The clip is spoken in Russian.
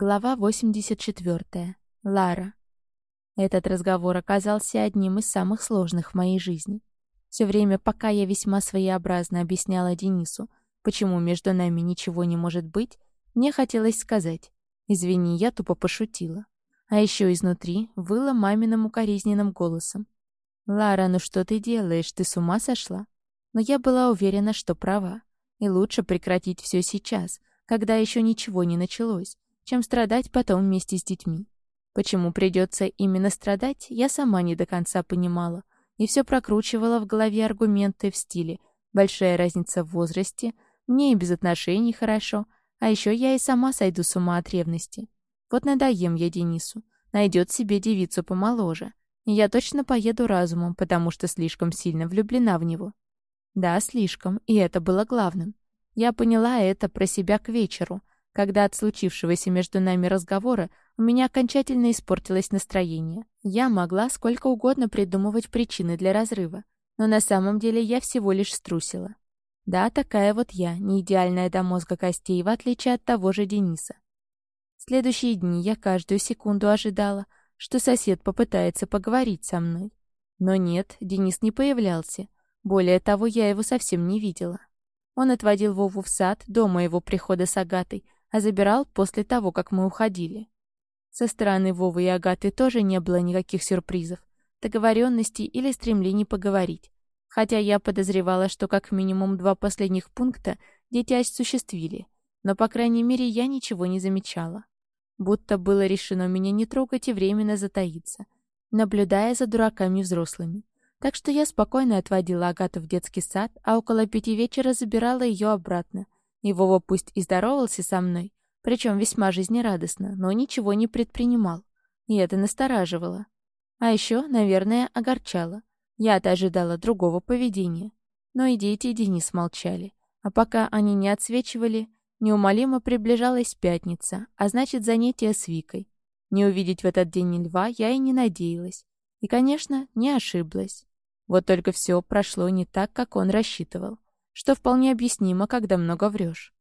Глава 84. Лара. Этот разговор оказался одним из самых сложных в моей жизни. Все время, пока я весьма своеобразно объясняла Денису, почему между нами ничего не может быть, мне хотелось сказать «Извини, я тупо пошутила». А еще изнутри выла маминым укоризненным голосом. «Лара, ну что ты делаешь? Ты с ума сошла?» Но я была уверена, что права. И лучше прекратить все сейчас, когда еще ничего не началось, чем страдать потом вместе с детьми. Почему придется именно страдать, я сама не до конца понимала, и все прокручивала в голове аргументы в стиле «большая разница в возрасте», «мне и без отношений хорошо», а еще я и сама сойду с ума от ревности. Вот надоем я Денису, найдет себе девицу помоложе, и я точно поеду разумом, потому что слишком сильно влюблена в него. Да, слишком, и это было главным. Я поняла это про себя к вечеру, когда от случившегося между нами разговора у меня окончательно испортилось настроение. Я могла сколько угодно придумывать причины для разрыва, но на самом деле я всего лишь струсила. Да, такая вот я, не идеальная до мозга костей, в отличие от того же Дениса. Следующие дни я каждую секунду ожидала, что сосед попытается поговорить со мной. Но нет, Денис не появлялся. Более того, я его совсем не видела. Он отводил Вову в сад до моего прихода с Агатой, а забирал после того, как мы уходили. Со стороны Вовы и Агаты тоже не было никаких сюрпризов, договоренностей или стремлений поговорить. Хотя я подозревала, что как минимум два последних пункта дети осуществили, но, по крайней мере, я ничего не замечала. Будто было решено меня не трогать и временно затаиться, наблюдая за дураками взрослыми. Так что я спокойно отводила Агату в детский сад, а около пяти вечера забирала ее обратно — и Вова пусть и здоровался со мной, причем весьма жизнерадостно, но ничего не предпринимал. И это настораживало. А еще, наверное, огорчало. Я-то ожидала другого поведения. Но и дети и Денис молчали. А пока они не отсвечивали, неумолимо приближалась пятница, а значит, занятие с Викой. Не увидеть в этот день льва я и не надеялась. И, конечно, не ошиблась. Вот только все прошло не так, как он рассчитывал что вполне объяснимо, когда много врешь.